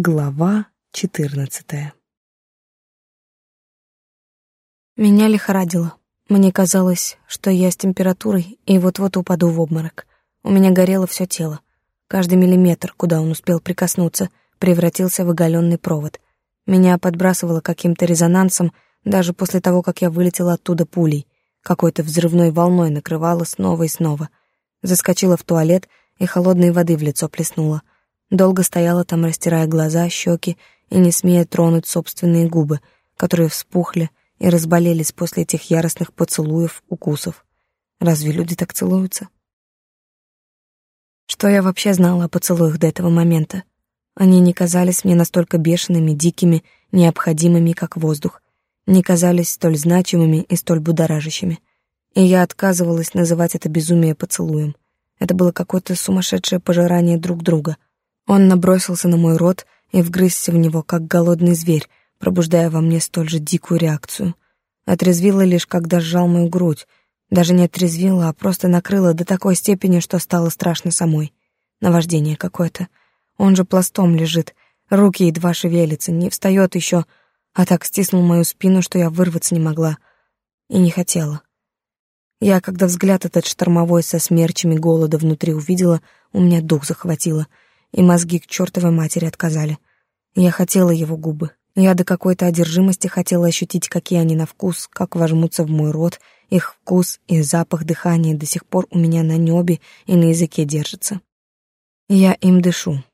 Глава четырнадцатая Меня лихорадило. Мне казалось, что я с температурой и вот-вот упаду в обморок. У меня горело все тело. Каждый миллиметр, куда он успел прикоснуться, превратился в оголенный провод. Меня подбрасывало каким-то резонансом даже после того, как я вылетела оттуда пулей. Какой-то взрывной волной накрывало снова и снова. Заскочила в туалет и холодной воды в лицо плеснула — Долго стояла там, растирая глаза, щеки и не смея тронуть собственные губы, которые вспухли и разболелись после этих яростных поцелуев, укусов. Разве люди так целуются? Что я вообще знала о поцелуях до этого момента? Они не казались мне настолько бешеными, дикими, необходимыми, как воздух, не казались столь значимыми и столь будоражащими. И я отказывалась называть это безумие поцелуем. Это было какое-то сумасшедшее пожирание друг друга — он набросился на мой рот и вгрызся в него, как голодный зверь, пробуждая во мне столь же дикую реакцию. Отрезвила лишь, когда сжал мою грудь. Даже не отрезвила, а просто накрыла до такой степени, что стало страшно самой. Наваждение какое-то. Он же пластом лежит, руки едва шевелятся, не встает еще, а так стиснул мою спину, что я вырваться не могла. И не хотела. Я, когда взгляд этот штормовой со смерчами голода внутри увидела, у меня дух захватило — и мозги к чертовой матери отказали. Я хотела его губы. Я до какой-то одержимости хотела ощутить, какие они на вкус, как вожмутся в мой рот, их вкус и запах дыхания до сих пор у меня на небе и на языке держится. Я им дышу.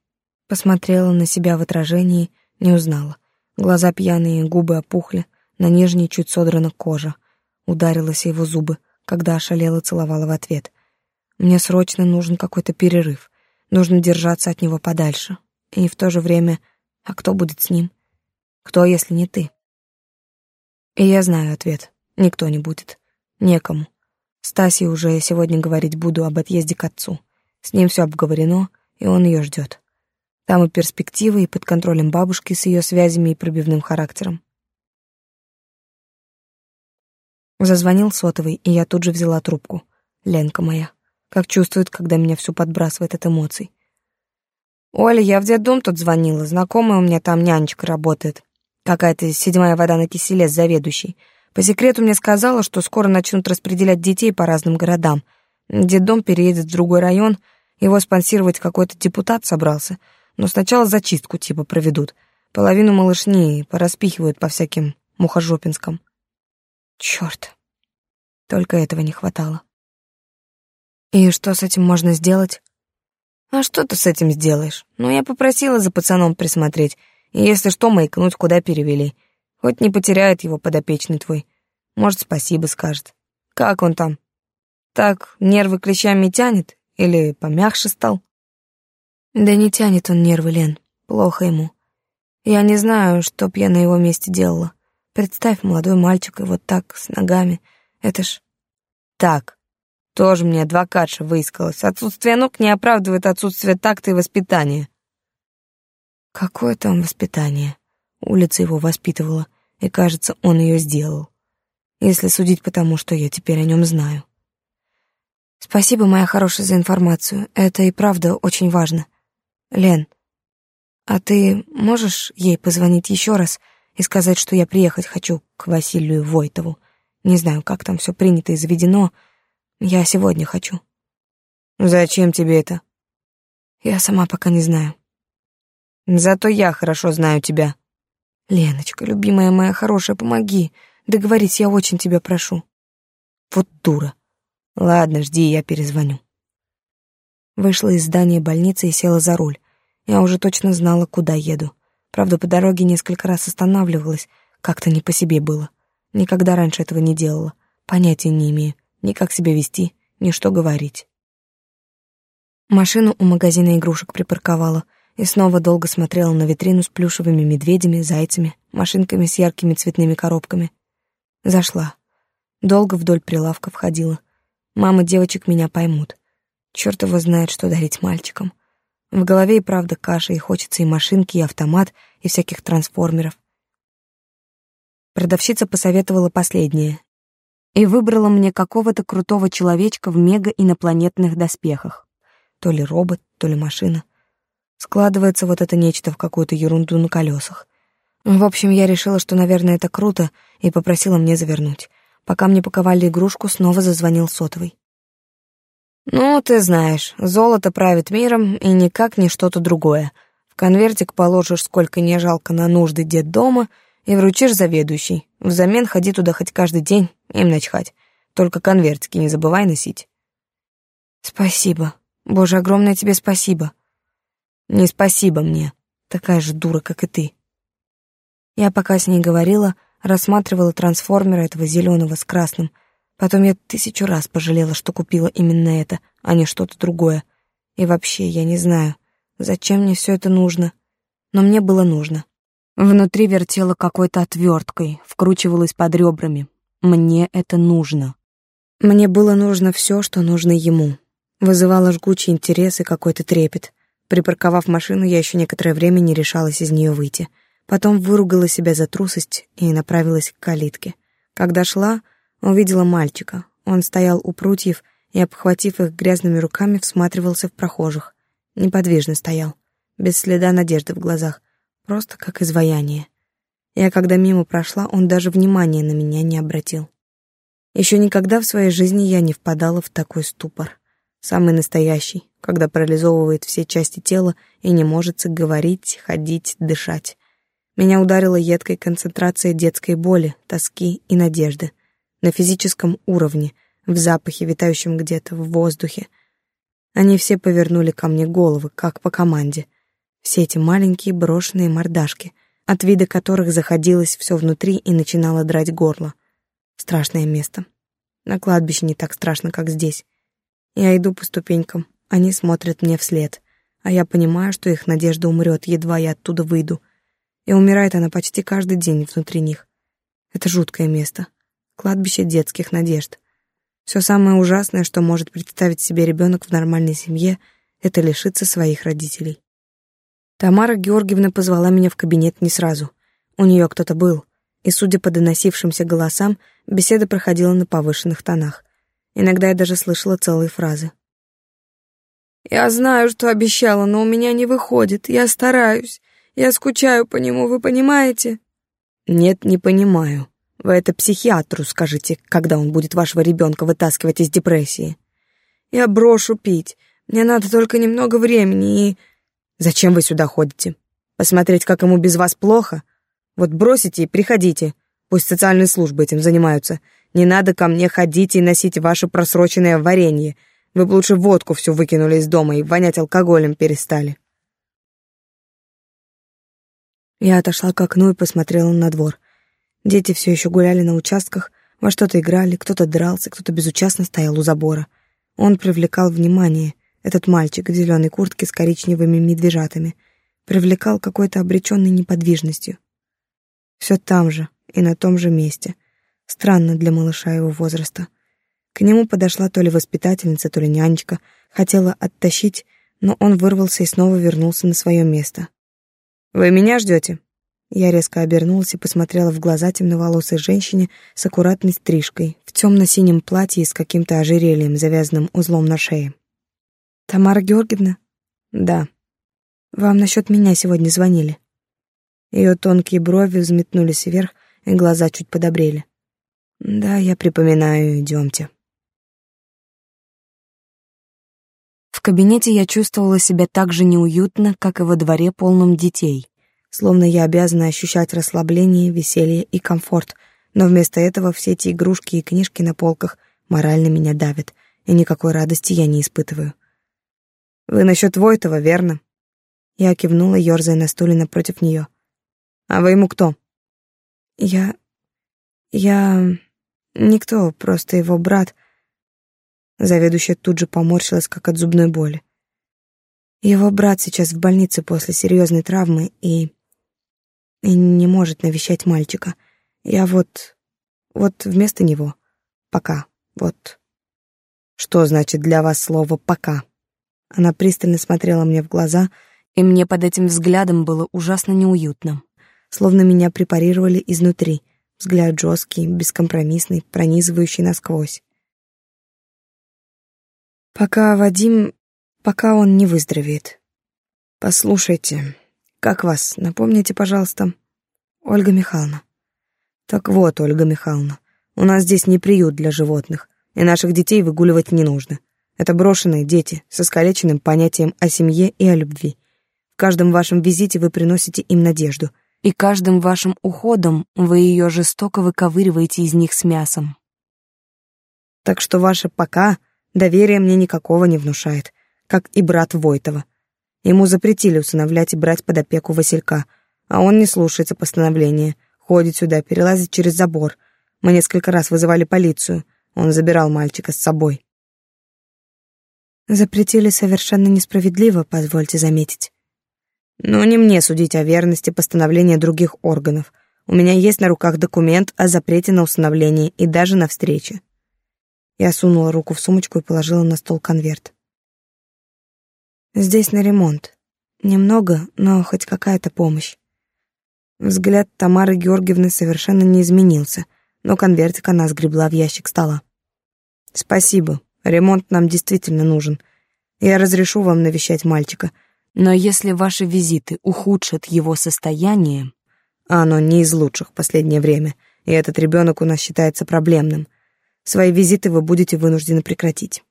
Посмотрела на себя в отражении, не узнала. Глаза пьяные, губы опухли, на нижней чуть содрана кожа. Ударилась его зубы, когда ошалела целовала в ответ. Мне срочно нужен какой-то перерыв. Нужно держаться от него подальше. И в то же время, а кто будет с ним? Кто, если не ты? И я знаю ответ. Никто не будет. Некому. Стасе уже сегодня говорить буду об отъезде к отцу. С ним все обговорено, и он ее ждет. Там и перспективы, и под контролем бабушки с ее связями и пробивным характером. Зазвонил сотовый, и я тут же взяла трубку. Ленка моя как чувствует, когда меня всю подбрасывает от эмоций. «Оля, я в детдом тут звонила, знакомая у меня там нянечка работает. Какая-то седьмая вода на киселе с заведующей. По секрету мне сказала, что скоро начнут распределять детей по разным городам. Детдом переедет в другой район, его спонсировать какой-то депутат собрался. Но сначала зачистку типа проведут. Половину малышни пораспихивают по всяким мухожопинском. Черт, только этого не хватало. И что с этим можно сделать? А что ты с этим сделаешь? Ну, я попросила за пацаном присмотреть. И если что, маякнуть, куда перевели. Хоть не потеряет его подопечный твой. Может, спасибо скажет. Как он там? Так нервы клещами тянет? Или помягче стал? Да не тянет он нервы, Лен. Плохо ему. Я не знаю, что б я на его месте делала. Представь, молодой мальчик, и вот так, с ногами. Это ж... Так, тоже мне адвокатша выискалась. Отсутствие ног не оправдывает отсутствие такта и воспитания. Какое там воспитание? Улица его воспитывала, и, кажется, он ее сделал. Если судить по тому, что я теперь о нем знаю. Спасибо, моя хорошая, за информацию. Это и правда очень важно. Лен, а ты можешь ей позвонить еще раз и сказать, что я приехать хочу к Василию Войтову? Не знаю, как там все принято и заведено, — я сегодня хочу. Зачем тебе это? Я сама пока не знаю. Зато я хорошо знаю тебя. Леночка, любимая моя хорошая, помоги. Договорись, я очень тебя прошу. Вот дура. Ладно, жди, я перезвоню. Вышла из здания больницы и села за руль. Я уже точно знала, куда еду. Правда, по дороге несколько раз останавливалась, как-то не по себе было. Никогда раньше этого не делала, понятия не имею ни как себя вести, ни что говорить. Машину у магазина игрушек припарковала и снова долго смотрела на витрину с плюшевыми медведями, зайцами, машинками с яркими цветными коробками. Зашла. Долго вдоль прилавка входила. Мамы девочек меня поймут. Черт его знает, что дарить мальчикам. В голове и правда каша, и хочется и машинки, и автомат, и всяких трансформеров. Продавщица посоветовала последнее, и выбрала мне какого-то крутого человечка в мега-инопланетных доспехах. То ли робот, то ли машина. Складывается вот это нечто в какую-то ерунду на колесах. В общем, я решила, что, наверное, это круто, и попросила мне завернуть. Пока мне паковали игрушку, снова зазвонил сотовый. «Ну, ты знаешь, золото правит миром, и никак не что-то другое. В конвертик положишь сколько не жалко на нужды дед дома и вручишь заведующий. Взамен ходи туда хоть каждый день, им начхать. Только конвертики не забывай носить». «Спасибо. Боже, огромное тебе спасибо». «Не спасибо мне. Такая же дура, как и ты». Я пока с ней говорила, рассматривала трансформера этого зеленого с красным — Потом я тысячу раз пожалела, что купила именно это, а не что-то другое. И вообще, я не знаю, зачем мне все это нужно. Но мне было нужно. Внутри вертело какой-то отверткой, вкручивалось под ребрами. Мне это нужно. Мне было нужно все, что нужно ему. Вызывало жгучий интерес и какой-то трепет. Припарковав машину, я еще некоторое время не решалась из нее выйти. Потом выругала себя за трусость и направилась к калитке. Когда шла, Увидела мальчика. Он стоял у прутьев и, обхватив их грязными руками, всматривался в прохожих. Неподвижно стоял, без следа надежды в глазах, просто как изваяние. Я, когда мимо прошла, он даже внимания на меня не обратил. Еще никогда в своей жизни я не впадала в такой ступор. Самый настоящий, когда парализовывает все части тела и не может говорить, ходить, дышать. Меня ударила едкой концентрация детской боли, тоски и надежды — на физическом уровне, в запахе, витающем где-то в воздухе. Они все повернули ко мне головы, как по команде. Все эти маленькие брошенные мордашки, от вида которых заходилось все внутри и начинало драть горло. Страшное место. На кладбище не так страшно, как здесь. Я иду по ступенькам, они смотрят мне вслед, а я понимаю, что их надежда умрет, едва я оттуда выйду. И умирает она почти каждый день внутри них. Это жуткое место кладбище детских надежд. Все самое ужасное, что может представить себе ребенок в нормальной семье, это лишиться своих родителей. Тамара Георгиевна позвала меня в кабинет не сразу. У нее кто-то был, и, судя по доносившимся голосам, беседа проходила на повышенных тонах. Иногда я даже слышала целые фразы. «Я знаю, что обещала, но у меня не выходит. Я стараюсь. Я скучаю по нему, вы понимаете?» «Нет, не понимаю», вы это психиатру скажите, когда он будет вашего ребенка вытаскивать из депрессии. Я брошу пить. Мне надо только немного времени и... Зачем вы сюда ходите? Посмотреть, как ему без вас плохо? Вот бросите и приходите. Пусть социальные службы этим занимаются. Не надо ко мне ходить и носить ваше просроченное варенье. Вы бы лучше водку всю выкинули из дома и вонять алкоголем перестали. Я отошла к окну и посмотрела на двор. Дети все еще гуляли на участках, во что-то играли, кто-то дрался, кто-то безучастно стоял у забора. Он привлекал внимание, этот мальчик в зеленой куртке с коричневыми медвежатами, привлекал какой-то обреченной неподвижностью. Все там же и на том же месте. Странно для малыша его возраста. К нему подошла то ли воспитательница, то ли нянечка, хотела оттащить, но он вырвался и снова вернулся на свое место. «Вы меня ждете?» Я резко обернулась и посмотрела в глаза темноволосой женщине с аккуратной стрижкой, в темно-синем платье и с каким-то ожерельем, завязанным узлом на шее. «Тамара Георгиевна?» «Да». «Вам насчет меня сегодня звонили?» Ее тонкие брови взметнулись вверх, и глаза чуть подобрели. «Да, я припоминаю, идемте». В кабинете я чувствовала себя так же неуютно, как и во дворе полном детей словно я обязана ощущать расслабление, веселье и комфорт, но вместо этого все эти игрушки и книжки на полках морально меня давят, и никакой радости я не испытываю. «Вы насчет Войтова, верно?» Я кивнула, ерзая на стуле напротив нее. «А вы ему кто?» «Я... я... никто, просто его брат...» Заведующая тут же поморщилась, как от зубной боли. Его брат сейчас в больнице после серьезной травмы, и и не может навещать мальчика. Я вот... вот вместо него. Пока. Вот. Что значит для вас слово «пока»? Она пристально смотрела мне в глаза, и мне под этим взглядом было ужасно неуютно. Словно меня препарировали изнутри. Взгляд жесткий, бескомпромиссный, пронизывающий насквозь. Пока Вадим... пока он не выздоровеет. Послушайте, как вас? Напомните, пожалуйста. Ольга Михайловна. Так вот, Ольга Михайловна, у нас здесь не приют для животных, и наших детей выгуливать не нужно. Это брошенные дети с искалеченным понятием о семье и о любви. В каждом вашем визите вы приносите им надежду, и каждым вашим уходом вы ее жестоко выковыриваете из них с мясом. Так что ваше «пока» доверия мне никакого не внушает, как и брат Войтова. Ему запретили усыновлять и брать под опеку Василька, а он не слушается постановления, ходит сюда, перелазит через забор. Мы несколько раз вызывали полицию, он забирал мальчика с собой. Запретили совершенно несправедливо, позвольте заметить. Но не мне судить о верности постановления других органов. У меня есть на руках документ о запрете на усыновление и даже на встрече. Я сунула руку в сумочку и положила на стол конверт. Здесь на ремонт. Немного, но хоть какая-то помощь. Взгляд Тамары Георгиевны совершенно не изменился, но конвертик она сгребла в ящик стола. Спасибо. Ремонт нам действительно нужен. Я разрешу вам навещать мальчика. Но если ваши визиты ухудшат его состояние, а оно не из лучших в последнее время, и этот ребенок у нас считается проблемным, свои визиты вы будете вынуждены прекратить.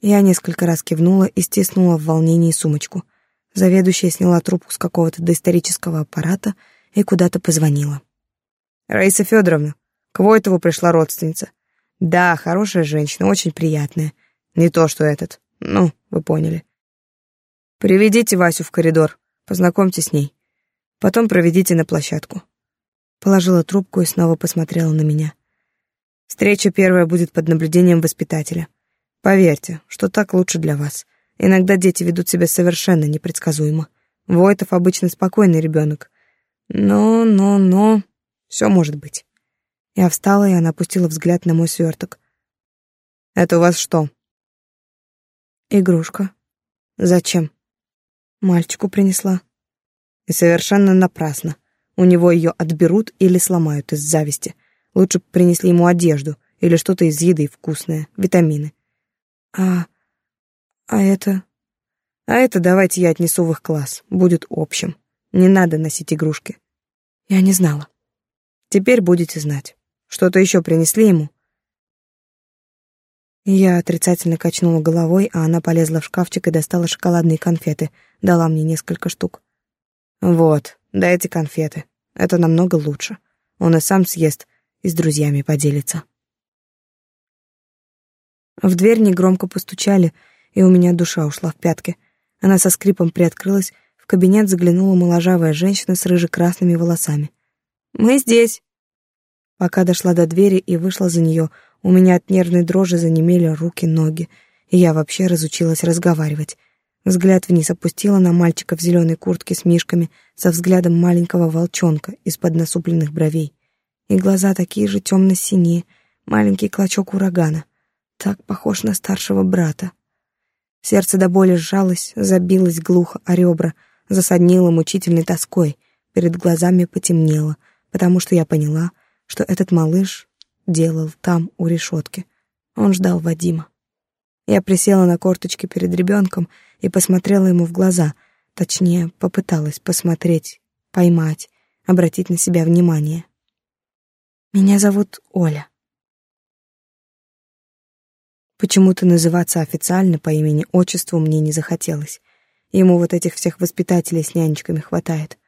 Я несколько раз кивнула и стиснула в волнении сумочку. Заведующая сняла трубку с какого-то доисторического аппарата и куда-то позвонила. «Раиса Федоровна, к Войтову пришла родственница. Да, хорошая женщина, очень приятная. Не то, что этот. Ну, вы поняли. Приведите Васю в коридор, познакомьте с ней. Потом проведите на площадку. Положила трубку и снова посмотрела на меня. Встреча первая будет под наблюдением воспитателя. Поверьте, что так лучше для вас. Иногда дети ведут себя совершенно непредсказуемо. Войтов обычно спокойный ребенок. Но, но, но... Все может быть. Я встала, и она опустила взгляд на мой сверток. «Это у вас что?» «Игрушка». «Зачем?» «Мальчику принесла». «И совершенно напрасно. У него ее отберут или сломают из зависти. Лучше бы принесли ему одежду или что-то из еды вкусное, витамины». «А... а это...» «А это давайте я отнесу в их класс. Будет общим. Не надо носить игрушки». «Я не знала». «Теперь будете знать». Что-то еще принесли ему?» Я отрицательно качнула головой, а она полезла в шкафчик и достала шоколадные конфеты, дала мне несколько штук. «Вот, дайте конфеты. Это намного лучше. Он и сам съест, и с друзьями поделится». В дверь негромко постучали, и у меня душа ушла в пятки. Она со скрипом приоткрылась, в кабинет заглянула моложавая женщина с рыже-красными волосами. «Мы здесь!» Пока дошла до двери и вышла за нее, у меня от нервной дрожи занемели руки, ноги, и я вообще разучилась разговаривать. Взгляд вниз опустила на мальчика в зеленой куртке с мишками со взглядом маленького волчонка из-под насупленных бровей. И глаза такие же темно-синие, маленький клочок урагана. Так похож на старшего брата. Сердце до боли сжалось, забилось глухо о ребра, засаднило мучительной тоской, перед глазами потемнело, потому что я поняла — что этот малыш делал там, у решетки. Он ждал Вадима. Я присела на корточки перед ребенком и посмотрела ему в глаза, точнее, попыталась посмотреть, поймать, обратить на себя внимание. «Меня зовут Оля». Почему-то называться официально по имени-отчеству мне не захотелось. Ему вот этих всех воспитателей с нянечками хватает.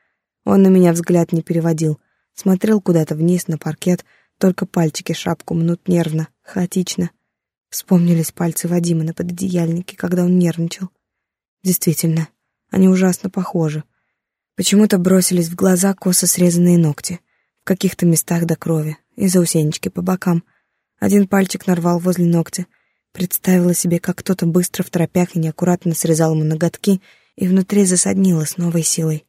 Он на меня взгляд не переводил, Смотрел куда-то вниз на паркет, только пальчики шапку мнут нервно, хаотично. Вспомнились пальцы Вадима на пододеяльнике, когда он нервничал. Действительно, они ужасно похожи. Почему-то бросились в глаза косо срезанные ногти, в каких-то местах до крови, и заусенечки по бокам. Один пальчик нарвал возле ногтя. Представила себе, как кто-то быстро в тропях и неаккуратно срезал ему ноготки, и внутри засаднило с новой силой.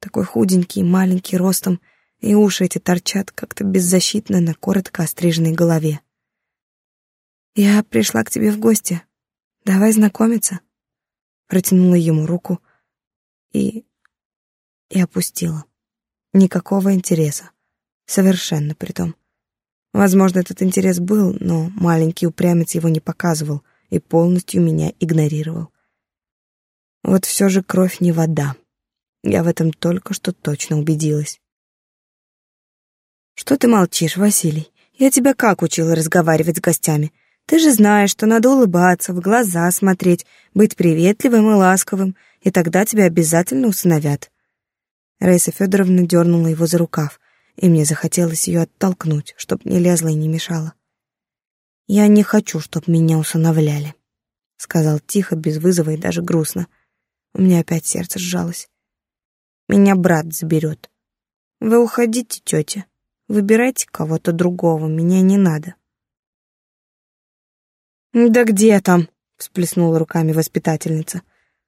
Такой худенький, маленький ростом — и уши эти торчат как-то беззащитно на коротко остриженной голове. «Я пришла к тебе в гости. Давай знакомиться». Протянула ему руку и... и опустила. Никакого интереса. Совершенно притом. Возможно, этот интерес был, но маленький упрямец его не показывал и полностью меня игнорировал. Вот все же кровь не вода. Я в этом только что точно убедилась. Что ты молчишь, Василий? Я тебя как учила разговаривать с гостями? Ты же знаешь, что надо улыбаться, в глаза смотреть, быть приветливым и ласковым, и тогда тебя обязательно усыновят. Раиса Федоровна дернула его за рукав, и мне захотелось ее оттолкнуть, чтоб не лезла и не мешала. «Я не хочу, чтоб меня усыновляли», — сказал тихо, без вызова и даже грустно. У меня опять сердце сжалось. «Меня брат заберет. Вы уходите, тетя. Выбирайте кого-то другого, меня не надо. Да где там? всплеснула руками воспитательница.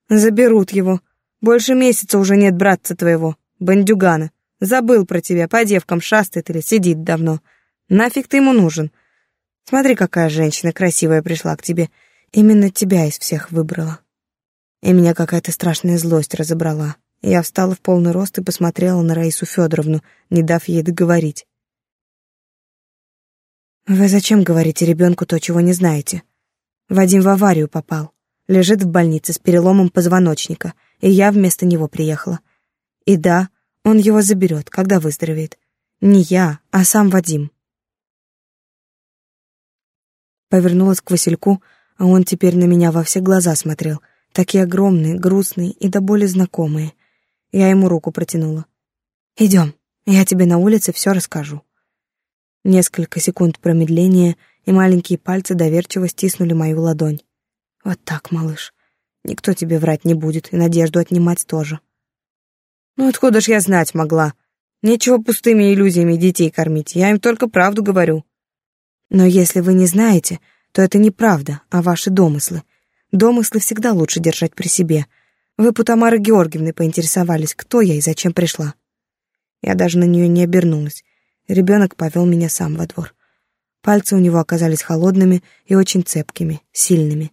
Заберут его. Больше месяца уже нет братца твоего, бандюгана. Забыл про тебя, по девкам шастает или сидит давно. Нафиг ты ему нужен? Смотри, какая женщина красивая пришла к тебе. Именно тебя из всех выбрала. И меня какая-то страшная злость разобрала. Я встала в полный рост и посмотрела на Раису Федоровну, не дав ей договорить. Вы зачем говорите ребенку то, чего не знаете? Вадим в аварию попал. Лежит в больнице с переломом позвоночника, и я вместо него приехала. И да, он его заберет, когда выздоровеет. Не я, а сам Вадим. Повернулась к Васильку, а он теперь на меня во все глаза смотрел, такие огромные, грустные и до боли знакомые. Я ему руку протянула. «Идем, я тебе на улице все расскажу». Несколько секунд промедления, и маленькие пальцы доверчиво стиснули мою ладонь. Вот так, малыш. Никто тебе врать не будет, и надежду отнимать тоже. Ну откуда ж я знать могла? Нечего пустыми иллюзиями детей кормить, я им только правду говорю. Но если вы не знаете, то это не правда, а ваши домыслы. Домыслы всегда лучше держать при себе. Вы у Тамары Георгиевны поинтересовались, кто я и зачем пришла. Я даже на нее не обернулась. Ребенок повел меня сам во двор. Пальцы у него оказались холодными и очень цепкими, сильными.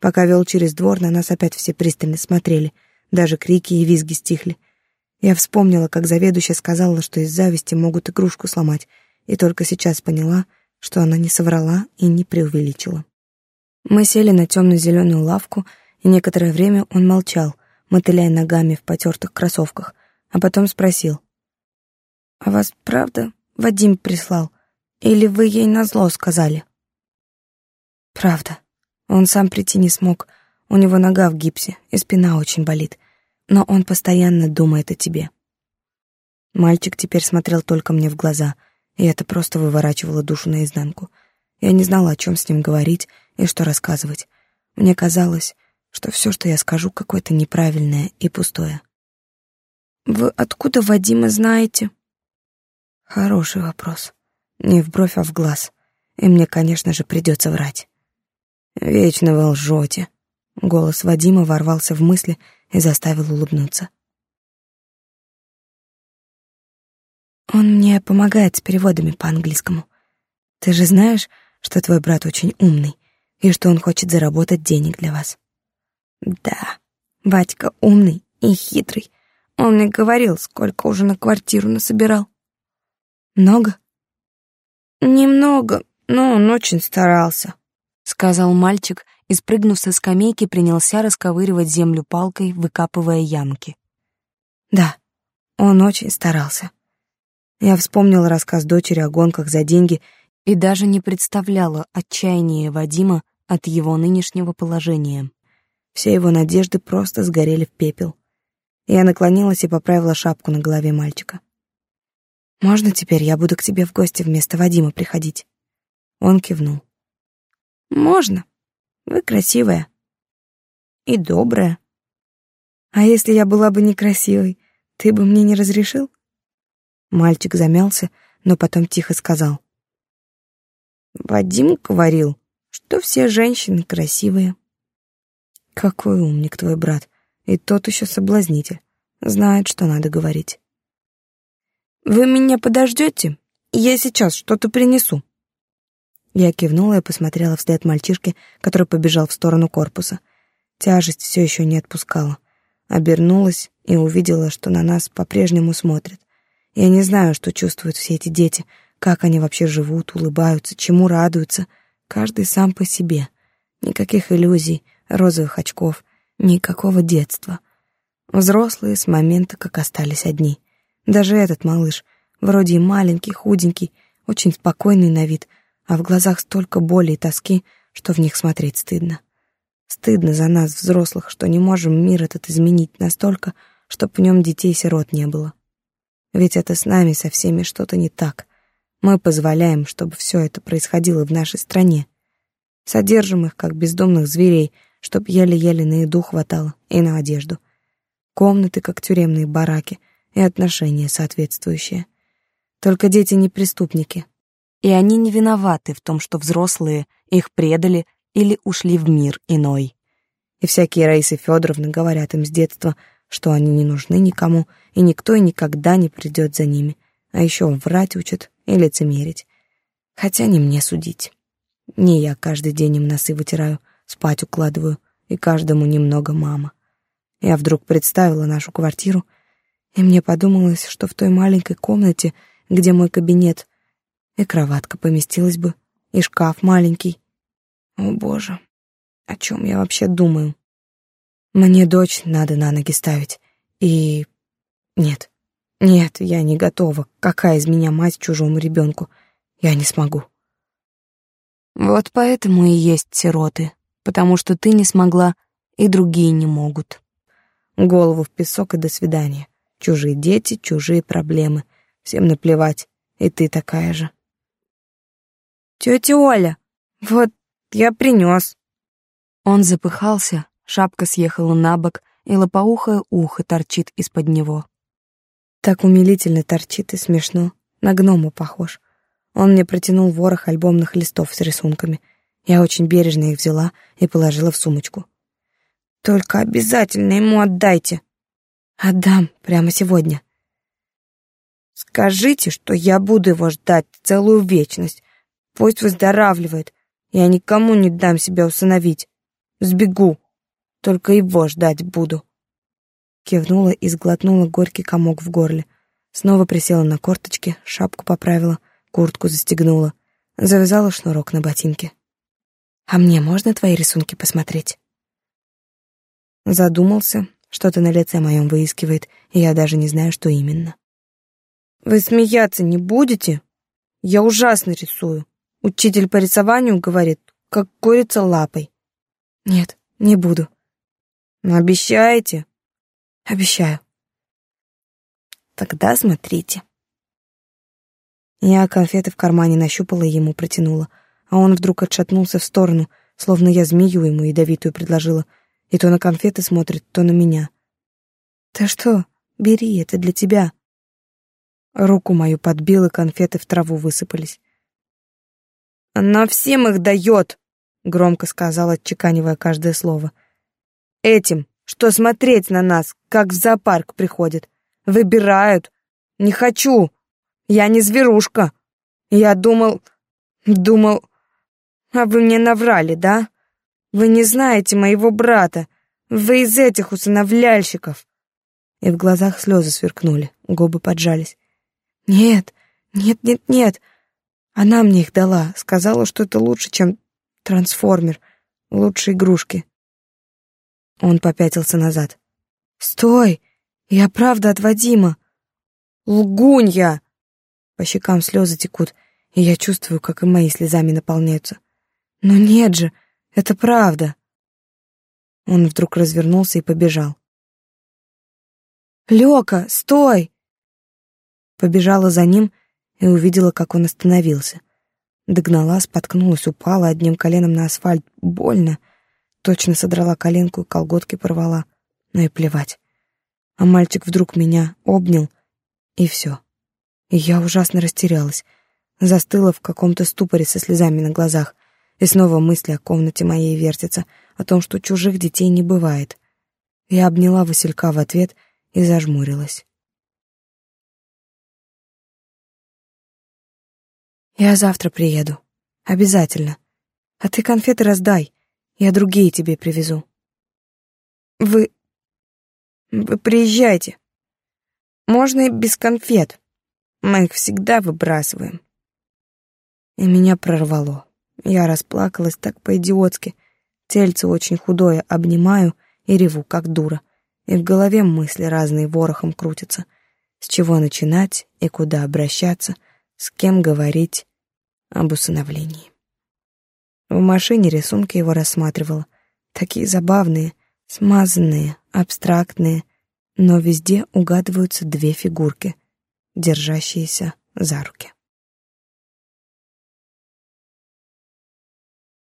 Пока вел через двор, на нас опять все пристально смотрели, даже крики и визги стихли. Я вспомнила, как заведующая сказала, что из зависти могут игрушку сломать, и только сейчас поняла, что она не соврала и не преувеличила. Мы сели на темно-зеленую лавку, и некоторое время он молчал, мотыляя ногами в потертых кроссовках, а потом спросил. «А вас правда Вадим прислал. Или вы ей назло сказали?» «Правда. Он сам прийти не смог. У него нога в гипсе, и спина очень болит. Но он постоянно думает о тебе». Мальчик теперь смотрел только мне в глаза, и это просто выворачивало душу наизнанку. Я не знала, о чем с ним говорить и что рассказывать. Мне казалось, что все, что я скажу, какое-то неправильное и пустое. «Вы откуда Вадима знаете?» Хороший вопрос. Не в бровь, а в глаз. И мне, конечно же, придется врать. Вечно вы лжете. Голос Вадима ворвался в мысли и заставил улыбнуться. Он мне помогает с переводами по-английскому. Ты же знаешь, что твой брат очень умный и что он хочет заработать денег для вас. Да, батька умный и хитрый. Он мне говорил, сколько уже на квартиру насобирал. Много? Немного, но он очень старался, сказал мальчик и, спрыгнув со скамейки, принялся расковыривать землю палкой, выкапывая ямки. Да, он очень старался. Я вспомнила рассказ дочери о гонках за деньги и даже не представляла отчаяния Вадима от его нынешнего положения. Все его надежды просто сгорели в пепел. Я наклонилась и поправила шапку на голове мальчика. Можно теперь я буду к тебе в гости вместо Вадима приходить?» Он кивнул. «Можно. Вы красивая. И добрая. А если я была бы некрасивой, ты бы мне не разрешил?» Мальчик замялся, но потом тихо сказал. «Вадим говорил, что все женщины красивые». «Какой умник твой брат, и тот еще соблазнитель, знает, что надо говорить». Вы меня подождете? Я сейчас что-то принесу. Я кивнула и посмотрела вслед мальчишке, который побежал в сторону корпуса. Тяжесть все еще не отпускала. Обернулась и увидела, что на нас по-прежнему смотрят. Я не знаю, что чувствуют все эти дети, как они вообще живут, улыбаются, чему радуются. Каждый сам по себе. Никаких иллюзий, розовых очков. Никакого детства. Взрослые с момента, как остались одни. Даже этот малыш, вроде и маленький, худенький, очень спокойный на вид, а в глазах столько боли и тоски, что в них смотреть стыдно. Стыдно за нас, взрослых, что не можем мир этот изменить настолько, чтоб в нем детей-сирот не было. Ведь это с нами со всеми что-то не так. Мы позволяем, чтобы все это происходило в нашей стране. Содержим их, как бездомных зверей, чтоб еле-еле на еду хватало и на одежду. Комнаты, как тюремные бараки, и отношения соответствующие. Только дети не преступники. И они не виноваты в том, что взрослые их предали или ушли в мир иной. И всякие Раисы Федоровны говорят им с детства, что они не нужны никому, и никто и никогда не придет за ними, а еще врать учат и лицемерить. Хотя не мне судить. Не я каждый день им носы вытираю, спать укладываю, и каждому немного мама. Я вдруг представила нашу квартиру, и мне подумалось, что в той маленькой комнате, где мой кабинет, и кроватка поместилась бы, и шкаф маленький, о, боже, о чем я вообще думаю? Мне дочь надо на ноги ставить. И... Нет, нет, я не готова. Какая из меня мать чужому ребенку? Я не смогу. Вот поэтому и есть сироты, потому что ты не смогла, и другие не могут. Голову в песок и до свидания. Чужие дети, чужие проблемы. Всем наплевать, и ты такая же. Тетя Оля, вот я принес. Он запыхался, шапка съехала на бок, и лопоухое ухо торчит из-под него. Так умилительно торчит и смешно, на гному похож. Он мне протянул ворох альбомных листов с рисунками. Я очень бережно их взяла и положила в сумочку. «Только обязательно ему отдайте». «Отдам прямо сегодня». «Скажите, что я буду его ждать целую вечность. Пусть выздоравливает. Я никому не дам себя усыновить. Сбегу. Только его ждать буду. Кивнула и сглотнула горький комок в горле. Снова присела на корточки, шапку поправила, куртку застегнула, завязала шнурок на ботинке. «А мне можно твои рисунки посмотреть?» Задумался, что-то на лице моем выискивает, и я даже не знаю, что именно. «Вы смеяться не будете? Я ужасно рисую. Учитель по рисованию говорит, как курица лапой. Нет, не буду. Но обещаете? Обещаю. Тогда смотрите. Я конфеты в кармане нащупала и ему протянула, а он вдруг отшатнулся в сторону, словно я змею ему ядовитую предложила, и то на конфеты смотрит, то на меня. «Ты что? Бери, это для тебя». Руку мою подбил, и конфеты в траву высыпались. Она всем их дает, громко сказала, отчеканивая каждое слово. Этим, что смотреть на нас, как в зоопарк приходят. Выбирают. Не хочу. Я не зверушка. Я думал... Думал... А вы мне наврали, да? Вы не знаете моего брата. Вы из этих усыновляльщиков. И в глазах слезы сверкнули, губы поджались. Нет, нет, нет, нет. Она мне их дала, сказала, что это лучше, чем трансформер, лучше игрушки. Он попятился назад. «Стой! Я правда от Вадима!» «Лгунья!» По щекам слезы текут, и я чувствую, как и мои слезами наполняются. «Но нет же, это правда!» Он вдруг развернулся и побежал. «Лёка, стой!» Побежала за ним, и увидела, как он остановился. Догнала, споткнулась, упала одним коленом на асфальт. Больно. Точно содрала коленку и колготки порвала. Но и плевать. А мальчик вдруг меня обнял, и все. И я ужасно растерялась. Застыла в каком-то ступоре со слезами на глазах. И снова мысли о комнате моей вертятся, о том, что чужих детей не бывает. Я обняла Василька в ответ и зажмурилась. Я завтра приеду. Обязательно. А ты конфеты раздай. Я другие тебе привезу. Вы... Вы приезжайте. Можно и без конфет. Мы их всегда выбрасываем. И меня прорвало. Я расплакалась так по-идиотски. Тельце очень худое обнимаю и реву, как дура. И в голове мысли разные ворохом крутятся. С чего начинать и куда обращаться, с кем говорить об усыновлении. В машине рисунки его рассматривала. Такие забавные, смазанные, абстрактные, но везде угадываются две фигурки, держащиеся за руки.